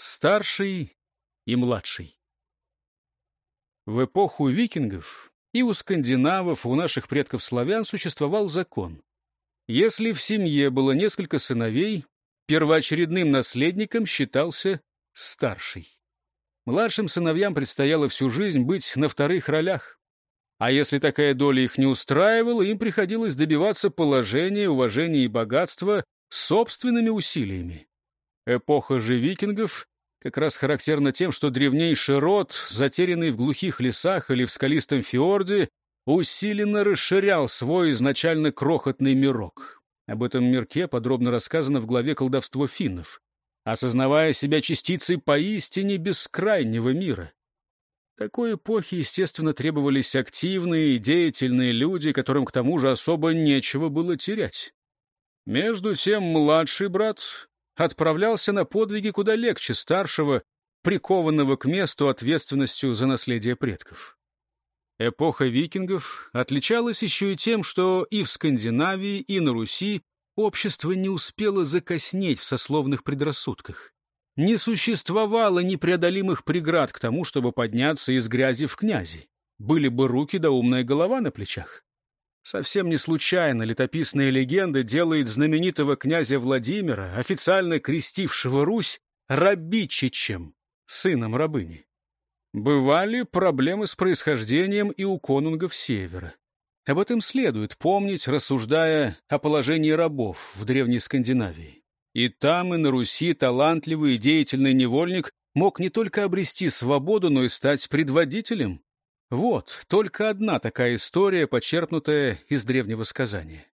Старший и младший. В эпоху викингов и у скандинавов, у наших предков славян существовал закон. Если в семье было несколько сыновей, первоочередным наследником считался старший. Младшим сыновьям предстояло всю жизнь быть на вторых ролях. А если такая доля их не устраивала, им приходилось добиваться положения, уважения и богатства собственными усилиями. Эпоха же викингов как раз характерна тем, что древнейший род, затерянный в глухих лесах или в скалистом фьорде, усиленно расширял свой изначально крохотный мирок. Об этом мирке подробно рассказано в главе «Колдовство финнов», осознавая себя частицей поистине бескрайнего мира. Такой эпохи, естественно, требовались активные и деятельные люди, которым к тому же особо нечего было терять. Между тем младший брат отправлялся на подвиги куда легче старшего, прикованного к месту ответственностью за наследие предков. Эпоха викингов отличалась еще и тем, что и в Скандинавии, и на Руси общество не успело закоснеть в сословных предрассудках. Не существовало непреодолимых преград к тому, чтобы подняться из грязи в князи. Были бы руки да умная голова на плечах. Совсем не случайно летописная легенда делает знаменитого князя Владимира, официально крестившего Русь, Рабичичем, сыном рабыни. Бывали проблемы с происхождением и у конунгов Севера. Об этом следует помнить, рассуждая о положении рабов в Древней Скандинавии. И там, и на Руси талантливый и деятельный невольник мог не только обрести свободу, но и стать предводителем. Вот только одна такая история, почерпнутая из древнего сказания.